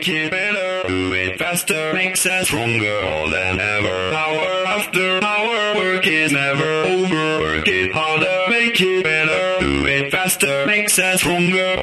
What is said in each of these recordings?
make it better, do it faster, makes us stronger all than ever. Hour after hour, work is never over. Work it harder, make it better, do it faster, makes us stronger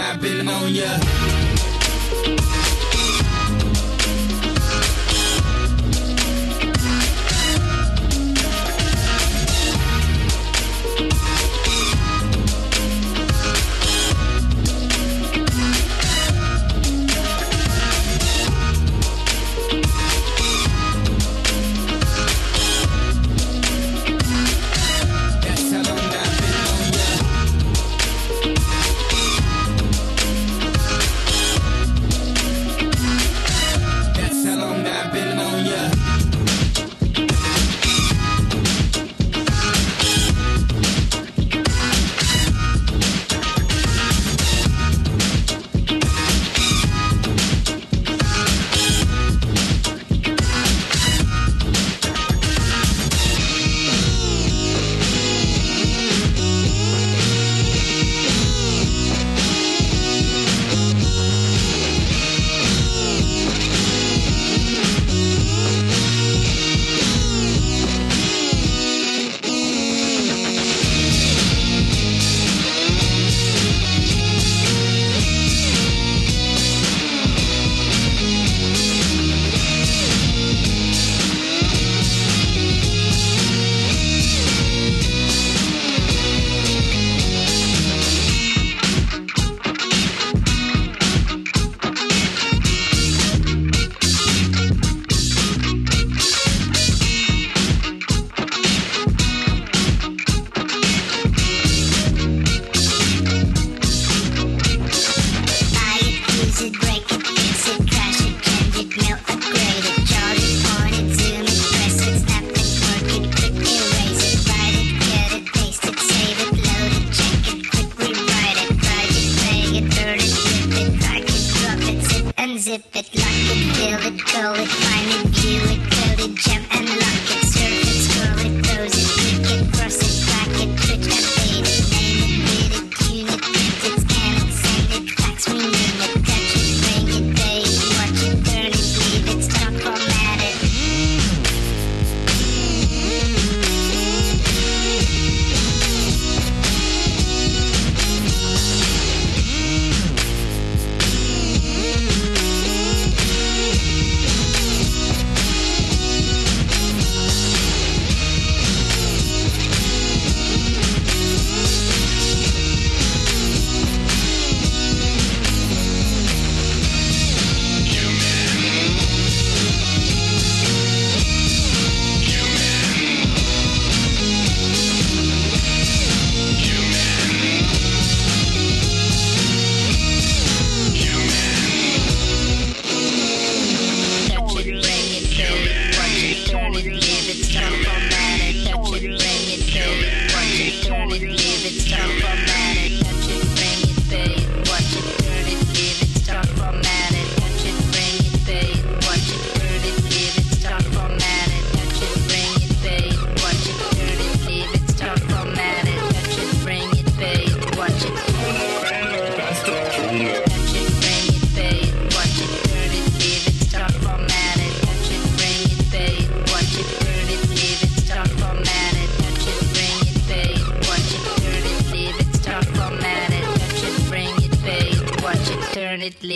I've been on ya. zip it, lock it, fill it, curl it.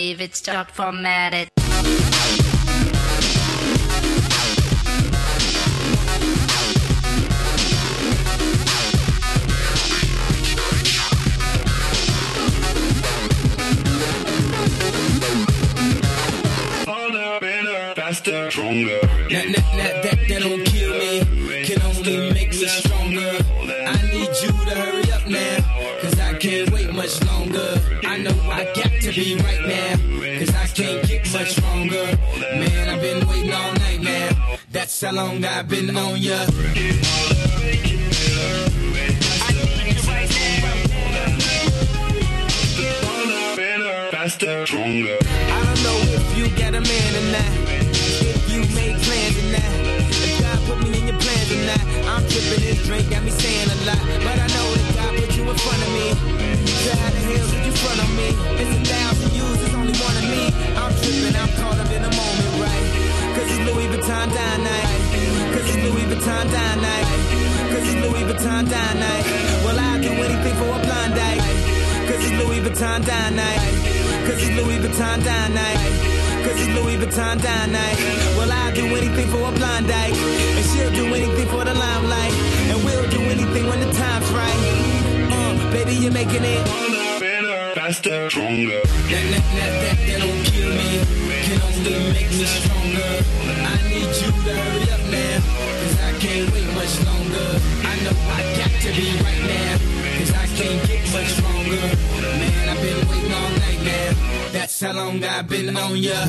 believe it's dot formatted. faster, stronger. That that that, that don't kill me, can only make me stronger. I need you to hurry up now, cause I can't wait much longer. I know I got to be right. how long I've been on ya. Faster, stronger. I don't know if you get a man or not. Dine night. Well, I'll do anything for a blind. And she'll do anything for the limelight. And we'll do anything when the time's right. Uh, baby, you're making it. Better, faster, stronger. That, that, that, that, that don't kill me. Can only make me stronger. I need you to hurry up now. Cause I can't wait much longer. I know I got to be right now. Cause I can't get much stronger. Man, I've been waiting all night now. That's how long I've been on ya.